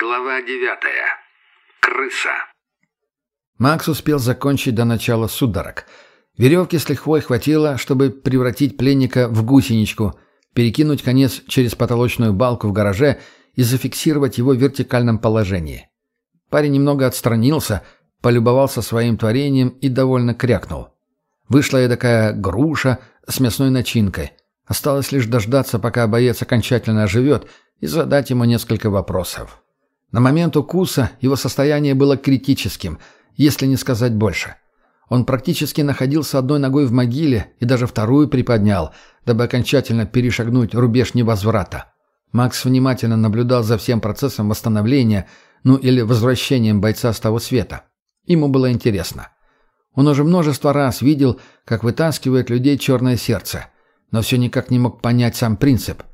Глава девятая. Крыса. Макс успел закончить до начала судорог. Веревки с лихвой хватило, чтобы превратить пленника в гусеничку, перекинуть конец через потолочную балку в гараже и зафиксировать его в вертикальном положении. Парень немного отстранился, полюбовался своим творением и довольно крякнул. Вышла и такая груша с мясной начинкой. Осталось лишь дождаться, пока боец окончательно оживет, и задать ему несколько вопросов. На момент укуса его состояние было критическим, если не сказать больше. Он практически находился одной ногой в могиле и даже вторую приподнял, дабы окончательно перешагнуть рубеж невозврата. Макс внимательно наблюдал за всем процессом восстановления, ну или возвращением бойца с того света. Ему было интересно. Он уже множество раз видел, как вытаскивает людей черное сердце, но все никак не мог понять сам принцип.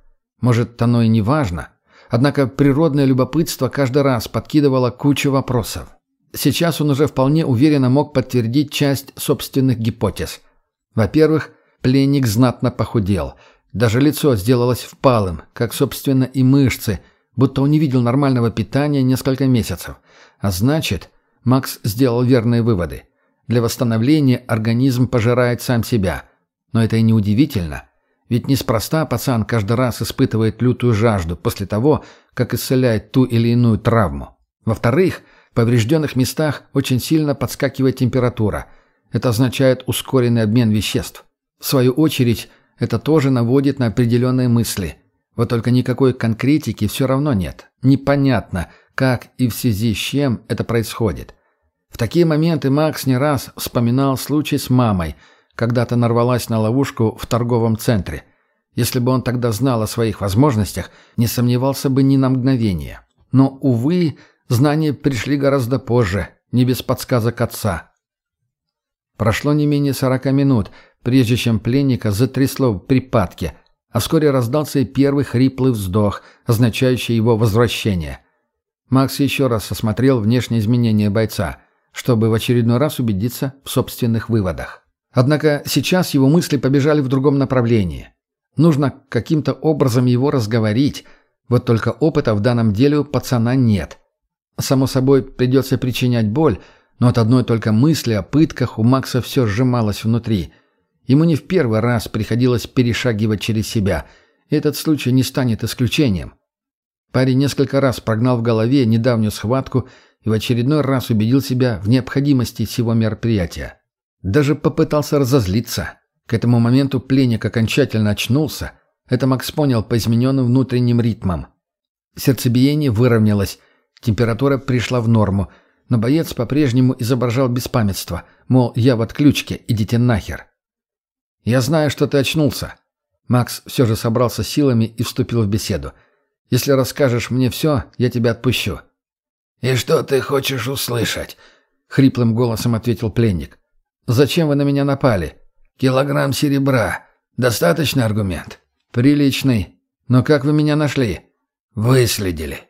Может, оно и не важно – Однако природное любопытство каждый раз подкидывало кучу вопросов. Сейчас он уже вполне уверенно мог подтвердить часть собственных гипотез. Во-первых, пленник знатно похудел. Даже лицо сделалось впалым, как, собственно, и мышцы, будто он не видел нормального питания несколько месяцев. А значит, Макс сделал верные выводы. Для восстановления организм пожирает сам себя. Но это и не удивительно – ведь неспроста пацан каждый раз испытывает лютую жажду после того, как исцеляет ту или иную травму. Во-вторых, в поврежденных местах очень сильно подскакивает температура. Это означает ускоренный обмен веществ. В свою очередь, это тоже наводит на определенные мысли. Вот только никакой конкретики все равно нет. Непонятно, как и в связи с чем это происходит. В такие моменты Макс не раз вспоминал случай с мамой – когда-то нарвалась на ловушку в торговом центре. Если бы он тогда знал о своих возможностях, не сомневался бы ни на мгновение. Но, увы, знания пришли гораздо позже, не без подсказок отца. Прошло не менее сорока минут, прежде чем пленника затрясло в припадке, а вскоре раздался и первый хриплый вздох, означающий его возвращение. Макс еще раз осмотрел внешние изменения бойца, чтобы в очередной раз убедиться в собственных выводах. Однако сейчас его мысли побежали в другом направлении. Нужно каким-то образом его разговорить, вот только опыта в данном деле у пацана нет. Само собой, придется причинять боль, но от одной только мысли о пытках у Макса все сжималось внутри. Ему не в первый раз приходилось перешагивать через себя, этот случай не станет исключением. Парень несколько раз прогнал в голове недавнюю схватку и в очередной раз убедил себя в необходимости всего мероприятия. Даже попытался разозлиться. К этому моменту пленник окончательно очнулся. Это Макс понял по измененным внутренним ритмам. Сердцебиение выровнялось, температура пришла в норму, но боец по-прежнему изображал беспамятство, мол, я в отключке, идите нахер. «Я знаю, что ты очнулся». Макс все же собрался силами и вступил в беседу. «Если расскажешь мне все, я тебя отпущу». «И что ты хочешь услышать?» — хриплым голосом ответил пленник. «Зачем вы на меня напали?» «Килограмм серебра. Достаточный аргумент?» «Приличный. Но как вы меня нашли?» «Выследили».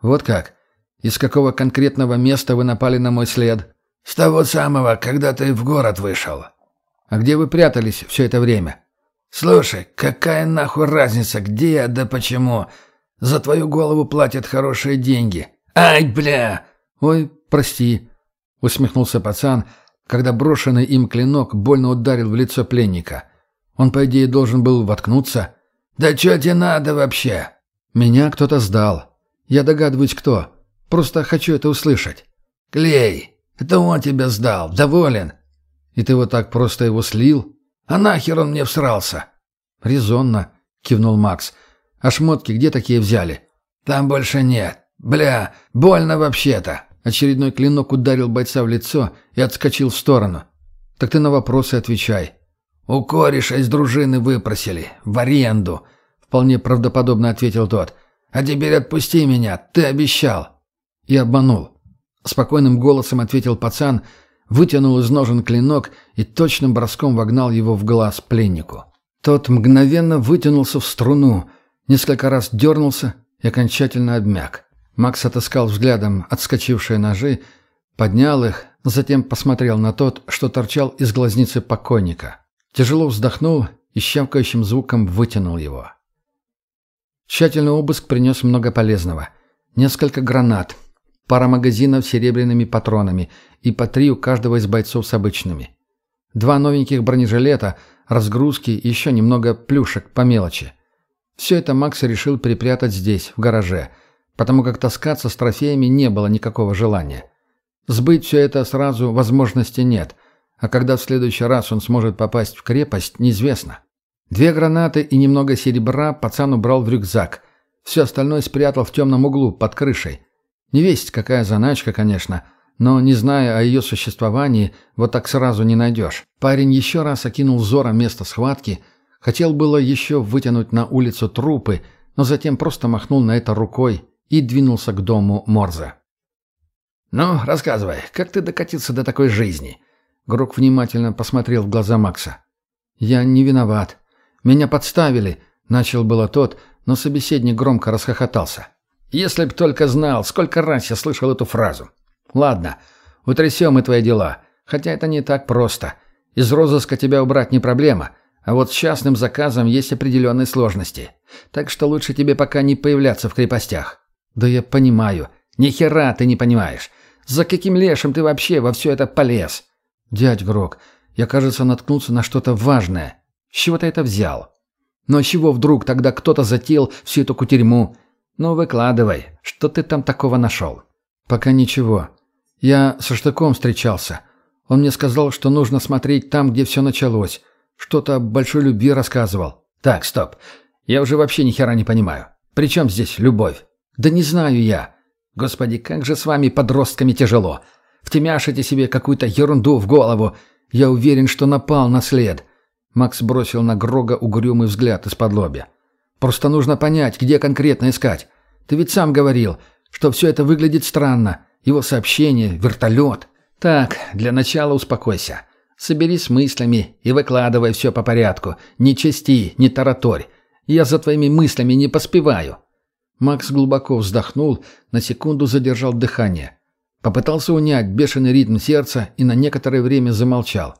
«Вот как? Из какого конкретного места вы напали на мой след?» «С того самого, когда ты в город вышел». «А где вы прятались все это время?» «Слушай, какая нахуй разница, где я да почему? За твою голову платят хорошие деньги. Ай, бля!» «Ой, прости», — усмехнулся пацан, — когда брошенный им клинок больно ударил в лицо пленника. Он, по идее, должен был воткнуться. «Да что тебе надо вообще?» «Меня кто-то сдал. Я догадываюсь, кто. Просто хочу это услышать». «Клей, это он тебя сдал. Доволен?» «И ты вот так просто его слил?» «А нахер он мне всрался?» «Резонно», — кивнул Макс. «А шмотки где такие взяли?» «Там больше нет. Бля, больно вообще-то». Очередной клинок ударил бойца в лицо и отскочил в сторону. «Так ты на вопросы отвечай». «У кореша из дружины выпросили. В аренду», — вполне правдоподобно ответил тот. «А теперь отпусти меня. Ты обещал». И обманул. Спокойным голосом ответил пацан, вытянул из ножен клинок и точным броском вогнал его в глаз пленнику. Тот мгновенно вытянулся в струну, несколько раз дернулся и окончательно обмяк. Макс отыскал взглядом отскочившие ножи, поднял их, затем посмотрел на тот, что торчал из глазницы покойника. Тяжело вздохнул и щавкающим звуком вытянул его. Тщательный обыск принес много полезного. Несколько гранат, пара магазинов с серебряными патронами и по три у каждого из бойцов с обычными. Два новеньких бронежилета, разгрузки и еще немного плюшек по мелочи. Все это Макс решил припрятать здесь, в гараже, потому как таскаться с трофеями не было никакого желания. Сбыть все это сразу возможности нет, а когда в следующий раз он сможет попасть в крепость, неизвестно. Две гранаты и немного серебра пацан убрал в рюкзак. Все остальное спрятал в темном углу, под крышей. Не весть какая заначка, конечно, но, не зная о ее существовании, вот так сразу не найдешь. Парень еще раз окинул взором место схватки, хотел было еще вытянуть на улицу трупы, но затем просто махнул на это рукой и двинулся к дому Морзе. «Ну, рассказывай, как ты докатился до такой жизни?» Грук внимательно посмотрел в глаза Макса. «Я не виноват. Меня подставили», — начал было тот, но собеседник громко расхохотался. «Если б только знал, сколько раз я слышал эту фразу. Ладно, утрясем мы твои дела, хотя это не так просто. Из розыска тебя убрать не проблема, а вот с частным заказом есть определенные сложности. Так что лучше тебе пока не появляться в крепостях». «Да я понимаю. Ни хера ты не понимаешь. За каким лешим ты вообще во все это полез?» «Дядь Грок, я, кажется, наткнулся на что-то важное. С чего ты это взял?» «Но чего вдруг тогда кто-то затеял всю эту кутерьму?» «Ну, выкладывай. Что ты там такого нашел?» «Пока ничего. Я со Штыком встречался. Он мне сказал, что нужно смотреть там, где все началось. Что-то о большой любви рассказывал». «Так, стоп. Я уже вообще ни хера не понимаю. При чем здесь любовь?» «Да не знаю я. Господи, как же с вами, подростками, тяжело. Втемяшите себе какую-то ерунду в голову. Я уверен, что напал на след». Макс бросил на Грога угрюмый взгляд из-под лобья. «Просто нужно понять, где конкретно искать. Ты ведь сам говорил, что все это выглядит странно. Его сообщение, вертолет». «Так, для начала успокойся. Соберись с мыслями и выкладывай все по порядку. Не чести, не тараторь. Я за твоими мыслями не поспеваю». Макс глубоко вздохнул, на секунду задержал дыхание. Попытался унять бешеный ритм сердца и на некоторое время замолчал.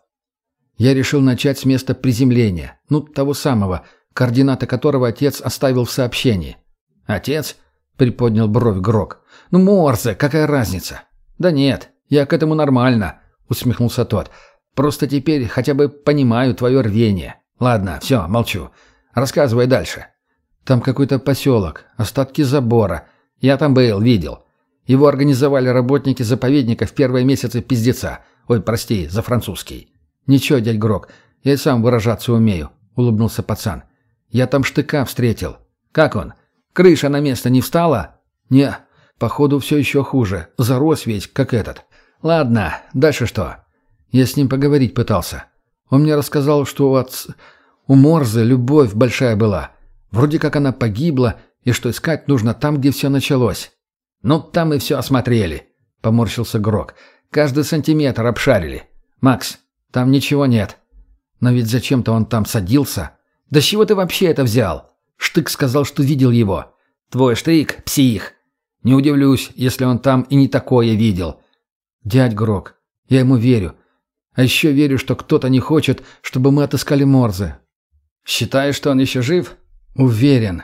Я решил начать с места приземления, ну, того самого, координаты которого отец оставил в сообщении. «Отец?» — приподнял бровь Грок. «Ну, Морзе, какая разница?» «Да нет, я к этому нормально», — усмехнулся тот. «Просто теперь хотя бы понимаю твое рвение. Ладно, все, молчу. Рассказывай дальше». Там какой-то поселок, остатки забора. Я там был, видел. Его организовали работники заповедника в первые месяцы пиздеца. Ой, прости, за французский. Ничего, дядь Грок, я и сам выражаться умею, улыбнулся пацан. Я там штыка встретил. Как он? Крыша на место не встала? Не, походу все еще хуже. Зарос весь, как этот. Ладно, дальше что? Я с ним поговорить пытался. Он мне рассказал, что у отца... У Морзы любовь большая была. Вроде как она погибла, и что искать нужно там, где все началось. «Ну, там и все осмотрели», — поморщился Грок. «Каждый сантиметр обшарили. Макс, там ничего нет». «Но ведь зачем-то он там садился». «Да с чего ты вообще это взял?» Штык сказал, что видел его. «Твой Штык — псих. Не удивлюсь, если он там и не такое видел». «Дядь Грок, я ему верю. А еще верю, что кто-то не хочет, чтобы мы отыскали Морзе». «Считаешь, что он еще жив?» «Уверен».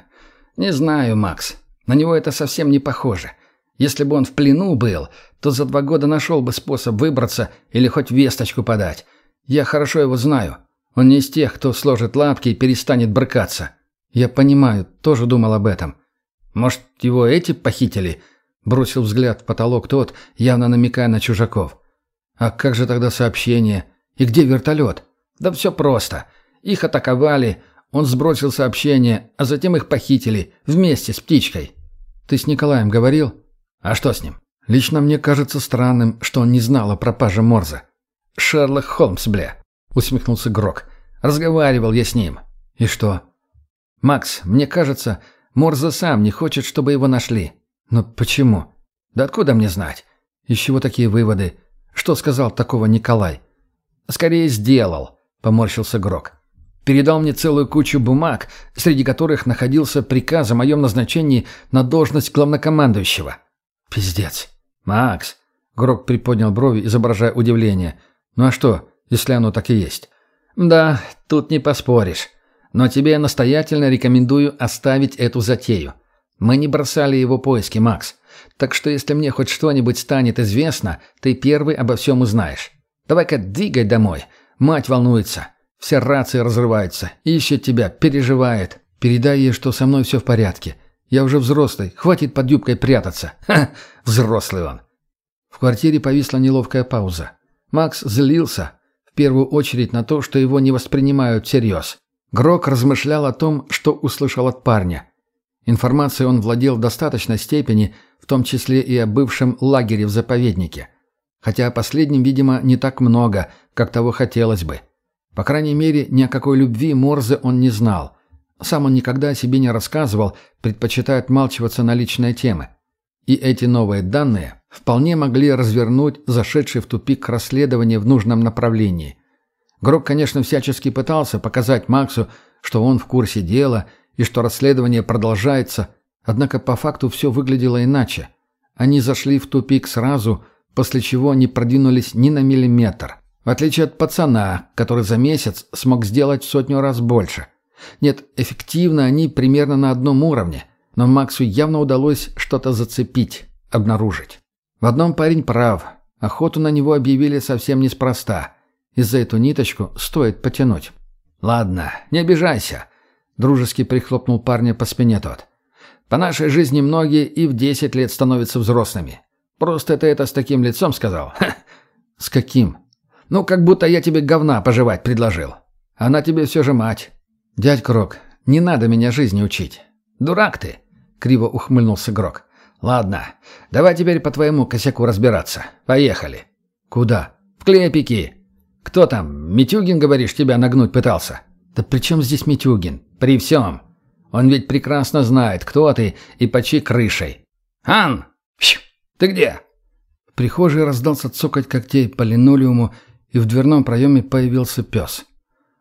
«Не знаю, Макс. На него это совсем не похоже. Если бы он в плену был, то за два года нашел бы способ выбраться или хоть весточку подать. Я хорошо его знаю. Он не из тех, кто сложит лапки и перестанет брыкаться». «Я понимаю, тоже думал об этом». «Может, его эти похитили?» Бросил взгляд в потолок тот, явно намекая на чужаков. «А как же тогда сообщение? И где вертолет?» «Да все просто. Их атаковали, он сбросил сообщение, а затем их похитили, вместе с птичкой. Ты с Николаем говорил? А что с ним? Лично мне кажется странным, что он не знал о пропаже Морза. Шерлок Холмс, бля, усмехнулся Грок. Разговаривал я с ним. И что? Макс, мне кажется, Морза сам не хочет, чтобы его нашли. Но почему? Да откуда мне знать? Из чего такие выводы? Что сказал такого Николай? Скорее сделал, поморщился Грок. Передал мне целую кучу бумаг, среди которых находился приказ о моем назначении на должность главнокомандующего. Пиздец. Макс. Грок приподнял брови, изображая удивление. Ну а что, если оно так и есть? Да, тут не поспоришь. Но тебе настоятельно рекомендую оставить эту затею. Мы не бросали его поиски, Макс. Так что если мне хоть что-нибудь станет известно, ты первый обо всем узнаешь. Давай-ка двигай домой. Мать волнуется. Все рации разрываются. Ищет тебя, переживает. Передай ей, что со мной все в порядке. Я уже взрослый, хватит под юбкой прятаться. Ха, взрослый он. В квартире повисла неловкая пауза. Макс злился, в первую очередь на то, что его не воспринимают всерьез. Грок размышлял о том, что услышал от парня. Информацией он владел в достаточной степени, в том числе и о бывшем лагере в заповеднике. Хотя о последнем, видимо, не так много, как того хотелось бы. По крайней мере, ни о какой любви Морзе он не знал. Сам он никогда о себе не рассказывал, предпочитая отмалчиваться на личные темы. И эти новые данные вполне могли развернуть зашедший в тупик расследование в нужном направлении. Грок, конечно, всячески пытался показать Максу, что он в курсе дела и что расследование продолжается, однако по факту все выглядело иначе. Они зашли в тупик сразу, после чего не продвинулись ни на миллиметр. В отличие от пацана, который за месяц смог сделать в сотню раз больше. Нет, эффективно они примерно на одном уровне, но Максу явно удалось что-то зацепить, обнаружить. В одном парень прав. Охоту на него объявили совсем неспроста. И за эту ниточку стоит потянуть. «Ладно, не обижайся», — дружески прихлопнул парня по спине тот. «По нашей жизни многие и в десять лет становятся взрослыми. Просто ты это с таким лицом сказал?» «С каким?» «Ну, как будто я тебе говна пожевать предложил. Она тебе все же мать. «Дядь Крок, не надо меня жизни учить». «Дурак ты!» — криво ухмыльнулся Грок. «Ладно, давай теперь по твоему косяку разбираться. Поехали». «Куда?» «В клепики». «Кто там? Митюгин, говоришь, тебя нагнуть пытался?» «Да при чем здесь Митюгин?» «При всем. Он ведь прекрасно знает, кто ты и по чьей крышей». «Ан! Ты где?» В прихожей раздался цокоть когтей по линолеуму, и в дверном проеме появился пес.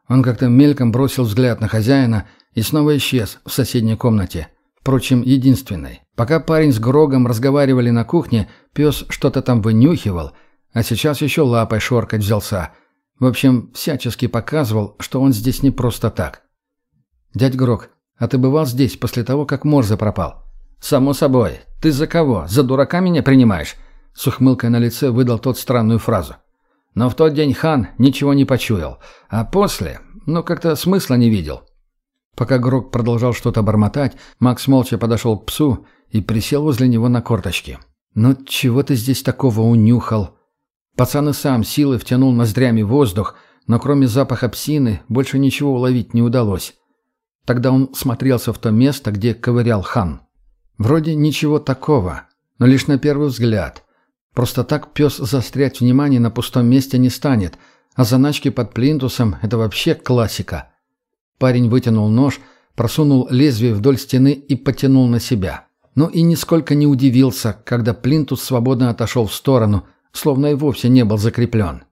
Он как-то мельком бросил взгляд на хозяина и снова исчез в соседней комнате. Впрочем, единственной. Пока парень с Грогом разговаривали на кухне, пес что-то там вынюхивал, а сейчас еще лапой шоркать взялся. В общем, всячески показывал, что он здесь не просто так. «Дядь Грог, а ты бывал здесь после того, как Морзе пропал?» «Само собой. Ты за кого? За дурака меня принимаешь?» С ухмылкой на лице выдал тот странную фразу. Но в тот день хан ничего не почуял, а после, ну, как-то смысла не видел. Пока Грок продолжал что-то бормотать, Макс молча подошел к псу и присел возле него на корточки. «Ну, чего ты здесь такого унюхал?» Пацан и сам силой втянул ноздрями воздух, но кроме запаха псины больше ничего уловить не удалось. Тогда он смотрелся в то место, где ковырял хан. Вроде ничего такого, но лишь на первый взгляд. Просто так пес застрять внимание на пустом месте не станет, а заначки под плинтусом – это вообще классика. Парень вытянул нож, просунул лезвие вдоль стены и потянул на себя. Но и нисколько не удивился, когда плинтус свободно отошел в сторону, словно и вовсе не был закреплен.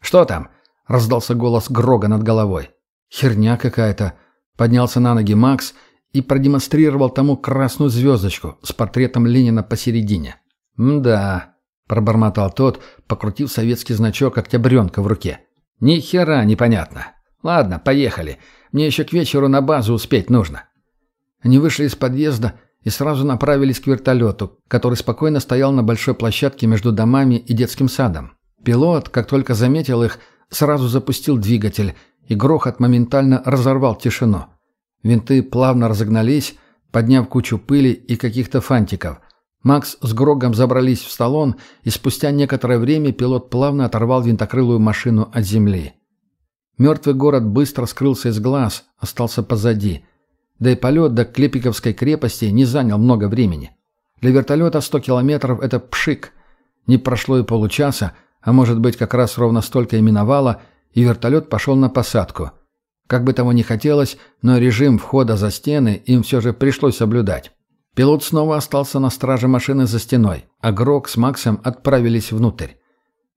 «Что там?» – раздался голос Грога над головой. «Херня какая-то», – поднялся на ноги Макс и продемонстрировал тому красную звездочку с портретом Ленина посередине. «Мда», Пробормотал тот, покрутив советский значок октябренка в руке. «Ни хера непонятно. Ладно, поехали. Мне еще к вечеру на базу успеть нужно». Они вышли из подъезда и сразу направились к вертолету, который спокойно стоял на большой площадке между домами и детским садом. Пилот, как только заметил их, сразу запустил двигатель, и грохот моментально разорвал тишину. Винты плавно разогнались, подняв кучу пыли и каких-то фантиков – Макс с Грогом забрались в салон, и спустя некоторое время пилот плавно оторвал винтокрылую машину от земли. Мертвый город быстро скрылся из глаз, остался позади. Да и полет до Клепиковской крепости не занял много времени. Для вертолета 100 километров – это пшик. Не прошло и получаса, а может быть как раз ровно столько и миновало, и вертолет пошел на посадку. Как бы того ни хотелось, но режим входа за стены им все же пришлось соблюдать. Пилот снова остался на страже машины за стеной, а Грок с Максом отправились внутрь.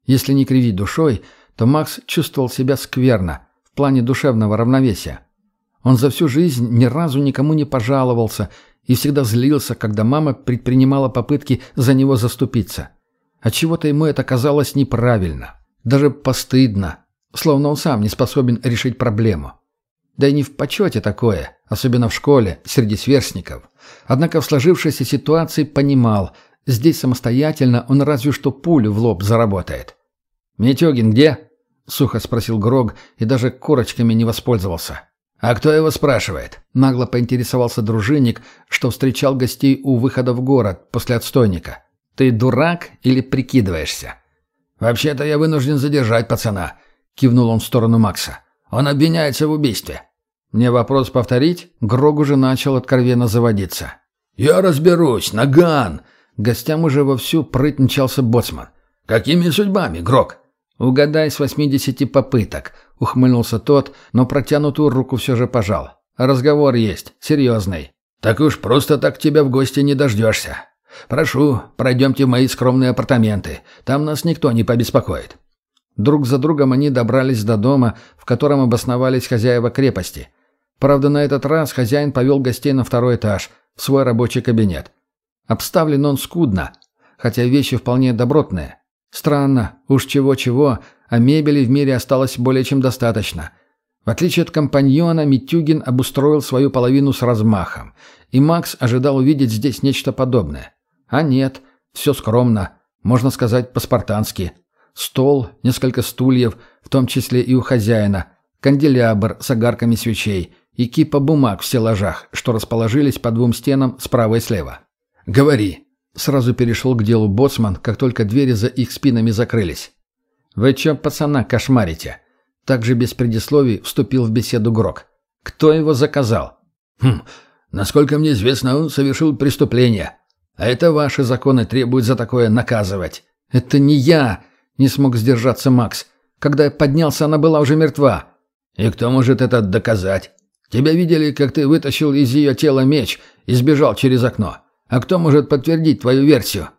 Если не кривить душой, то Макс чувствовал себя скверно, в плане душевного равновесия. Он за всю жизнь ни разу никому не пожаловался и всегда злился, когда мама предпринимала попытки за него заступиться. Отчего-то ему это казалось неправильно, даже постыдно, словно он сам не способен решить проблему. Да и не в почете такое, особенно в школе, среди сверстников. Однако в сложившейся ситуации понимал, Здесь самостоятельно он разве что пулю в лоб заработает. «Митюгин где?» — сухо спросил Грог и даже корочками не воспользовался. «А кто его спрашивает?» — нагло поинтересовался дружинник, что встречал гостей у выхода в город после отстойника. «Ты дурак или прикидываешься?» «Вообще-то я вынужден задержать пацана», — кивнул он в сторону Макса. «Он обвиняется в убийстве». Мне вопрос повторить? Грог уже начал откровенно заводиться. «Я разберусь, наган!» Гостям уже вовсю прытничался боцман. «Какими судьбами, Грог?» «Угадай с восьмидесяти попыток», — ухмыльнулся тот, но протянутую руку все же пожал. «Разговор есть, серьезный». «Так уж просто так тебя в гости не дождешься. Прошу, пройдемте в мои скромные апартаменты. Там нас никто не побеспокоит». Друг за другом они добрались до дома, в котором обосновались хозяева крепости. Правда, на этот раз хозяин повел гостей на второй этаж, в свой рабочий кабинет. Обставлен он скудно, хотя вещи вполне добротные. Странно, уж чего-чего, а мебели в мире осталось более чем достаточно. В отличие от компаньона, Митюгин обустроил свою половину с размахом, и Макс ожидал увидеть здесь нечто подобное. А нет, все скромно, можно сказать по-спартански. Стол, несколько стульев, в том числе и у хозяина, канделябр с огарками свечей и кипа бумаг в стеллажах, что расположились по двум стенам справа и слева. «Говори», Сразу перешел к делу боцман, как только двери за их спинами закрылись. «Вы чё, пацана, кошмарите?» Также без предисловий вступил в беседу Грок. «Кто его заказал?» «Хм, насколько мне известно, он совершил преступление. А это ваши законы требуют за такое наказывать». «Это не я!» — не смог сдержаться Макс. «Когда я поднялся, она была уже мертва». «И кто может это доказать? Тебя видели, как ты вытащил из ее тела меч и сбежал через окно. А кто может подтвердить твою версию?»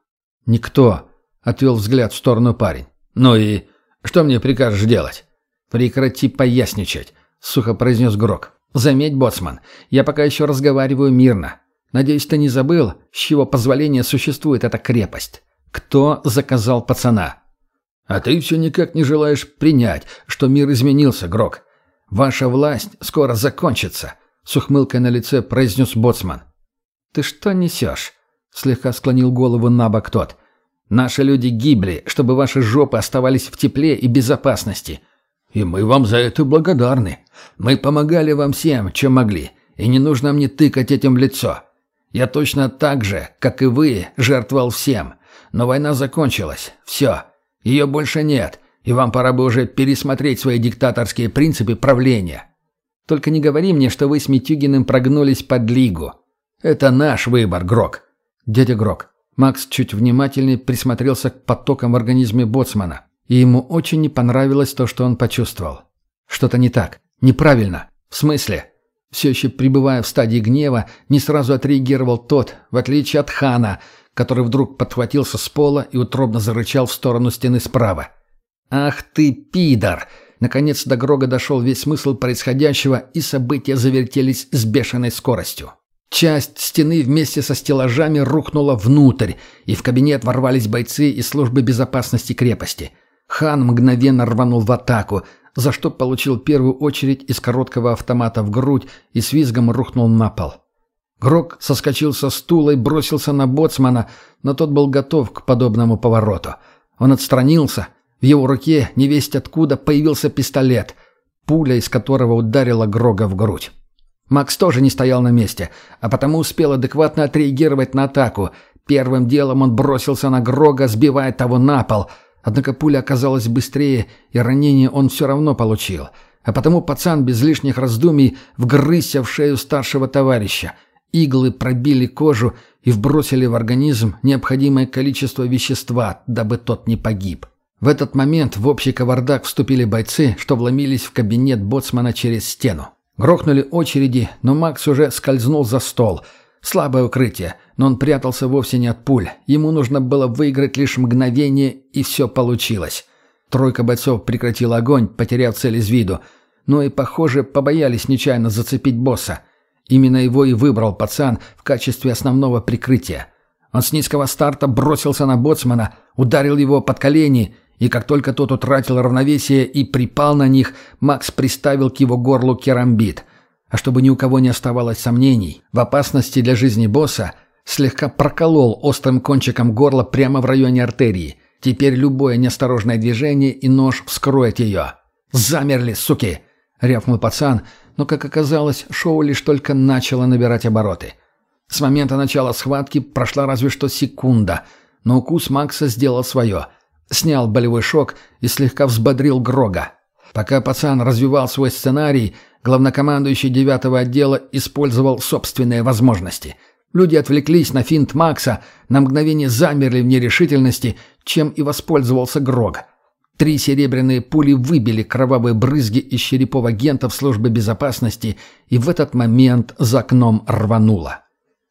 «Никто», — отвел взгляд в сторону парень. «Ну и что мне прикажешь делать?» «Прекрати поясничать», — сухо произнес Грок. «Заметь, боцман, я пока еще разговариваю мирно. Надеюсь, ты не забыл, с чего позволения существует эта крепость. Кто заказал пацана?» «А ты все никак не желаешь принять, что мир изменился, Грок. Ваша власть скоро закончится», — с ухмылкой на лице произнес боцман. «Ты что несешь?» — слегка склонил голову на бок тот. «Наши люди гибли, чтобы ваши жопы оставались в тепле и безопасности. И мы вам за это благодарны. Мы помогали вам всем, чем могли, и не нужно мне тыкать этим лицо. Я точно так же, как и вы, жертвовал всем. Но война закончилась. Все. Ее больше нет, и вам пора бы уже пересмотреть свои диктаторские принципы правления. Только не говори мне, что вы с Митюгиным прогнулись под лигу. «Это наш выбор, Грок». «Дядя Грок». Макс чуть внимательнее присмотрелся к потокам в организме боцмана, и ему очень не понравилось то, что он почувствовал. Что-то не так. Неправильно. В смысле? Все еще пребывая в стадии гнева, не сразу отреагировал тот, в отличие от хана, который вдруг подхватился с пола и утробно зарычал в сторону стены справа. «Ах ты, пидор!» Наконец до Грога дошел весь смысл происходящего, и события завертелись с бешеной скоростью. Часть стены вместе со стеллажами рухнула внутрь, и в кабинет ворвались бойцы из службы безопасности крепости. Хан мгновенно рванул в атаку, за что получил первую очередь из короткого автомата в грудь и с визгом рухнул на пол. Грок соскочил со стула и бросился на боцмана, но тот был готов к подобному повороту. Он отстранился. В его руке, невесть откуда, появился пистолет, пуля из которого ударила Грога в грудь. Макс тоже не стоял на месте, а потому успел адекватно отреагировать на атаку. Первым делом он бросился на Грога, сбивая того на пол. Однако пуля оказалась быстрее, и ранение он все равно получил. А потому пацан без лишних раздумий вгрызся в шею старшего товарища. Иглы пробили кожу и вбросили в организм необходимое количество вещества, дабы тот не погиб. В этот момент в общий кавардак вступили бойцы, что вломились в кабинет боцмана через стену. Грохнули очереди, но Макс уже скользнул за стол. Слабое укрытие, но он прятался вовсе не от пуль. Ему нужно было выиграть лишь мгновение, и все получилось. Тройка бойцов прекратила огонь, потеряв цель из виду. Но и, похоже, побоялись нечаянно зацепить босса. Именно его и выбрал пацан в качестве основного прикрытия. Он с низкого старта бросился на боцмана, ударил его под колени и как только тот утратил равновесие и припал на них, Макс приставил к его горлу керамбит. А чтобы ни у кого не оставалось сомнений в опасности для жизни босса, Слегка проколол острым кончиком горла прямо в районе артерии. Теперь любое неосторожное движение и нож вскроет ее. «Замерли, суки!» — рявкнул пацан, но, как оказалось, шоу лишь только начало набирать обороты. С момента начала схватки прошла разве что секунда, но укус Макса сделал свое. Снял болевой шок и слегка взбодрил Грога. Пока пацан развивал свой сценарий, главнокомандующий девятого отдела использовал собственные возможности. Люди отвлеклись на финт Макса, на мгновение замерли в нерешительности, чем и воспользовался Грог. Три серебряные пули выбили кровавые брызги из черепов агентов службы безопасности, и в этот момент за окном рвануло.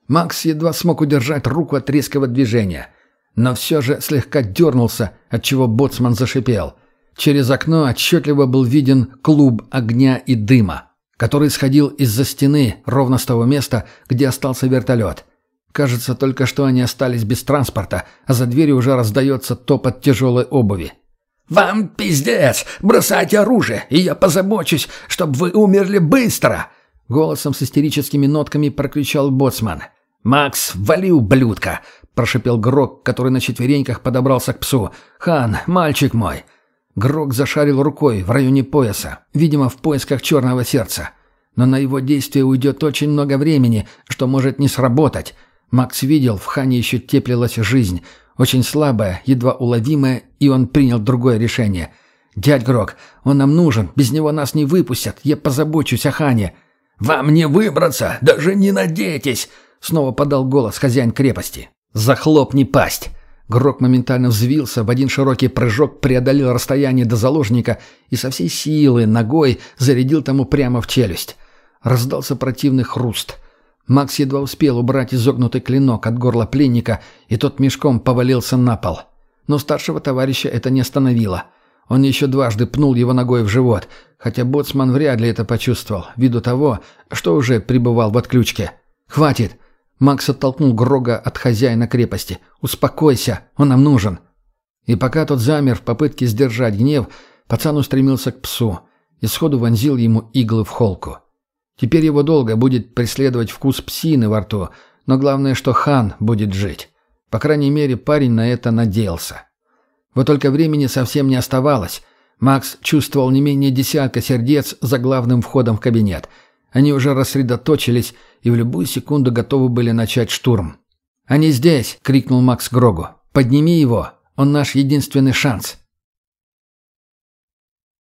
Макс едва смог удержать руку от резкого движения, но все же слегка дернулся, отчего боцман зашипел. Через окно отчетливо был виден клуб огня и дыма, который сходил из-за стены ровно с того места, где остался вертолет. Кажется, только что они остались без транспорта, а за дверью уже раздается топот тяжелой обуви. «Вам пиздец! Бросайте оружие, и я позабочусь, чтобы вы умерли быстро!» Голосом с истерическими нотками прокричал боцман. «Макс, вали, ублюдка!» – прошипел Грок, который на четвереньках подобрался к псу. «Хан, мальчик мой!» Грок зашарил рукой в районе пояса, видимо, в поисках черного сердца. Но на его действие уйдет очень много времени, что может не сработать. Макс видел, в Хане еще теплилась жизнь – очень слабое, едва уловимое, и он принял другое решение. «Дядь Грок, он нам нужен, без него нас не выпустят, я позабочусь о Хане». «Вам не выбраться, даже не надейтесь!» Снова подал голос хозяин крепости. «Захлопни пасть!» Грок моментально взвился, в один широкий прыжок преодолел расстояние до заложника и со всей силы ногой зарядил тому прямо в челюсть. Раздался противный хруст. Макс едва успел убрать изогнутый клинок от горла пленника, и тот мешком повалился на пол. Но старшего товарища это не остановило. Он еще дважды пнул его ногой в живот, хотя боцман вряд ли это почувствовал, ввиду того, что уже пребывал в отключке. «Хватит!» Макс оттолкнул Грога от хозяина крепости. «Успокойся, он нам нужен!» И пока тот замер в попытке сдержать гнев, пацан устремился к псу и сходу вонзил ему иглы в холку. Теперь его долго будет преследовать вкус псины во рту, но главное, что хан будет жить. По крайней мере, парень на это надеялся. Вот только времени совсем не оставалось. Макс чувствовал не менее десятка сердец за главным входом в кабинет. Они уже рассредоточились и в любую секунду готовы были начать штурм. «Они здесь!» — крикнул Макс Грогу. «Подними его! Он наш единственный шанс!»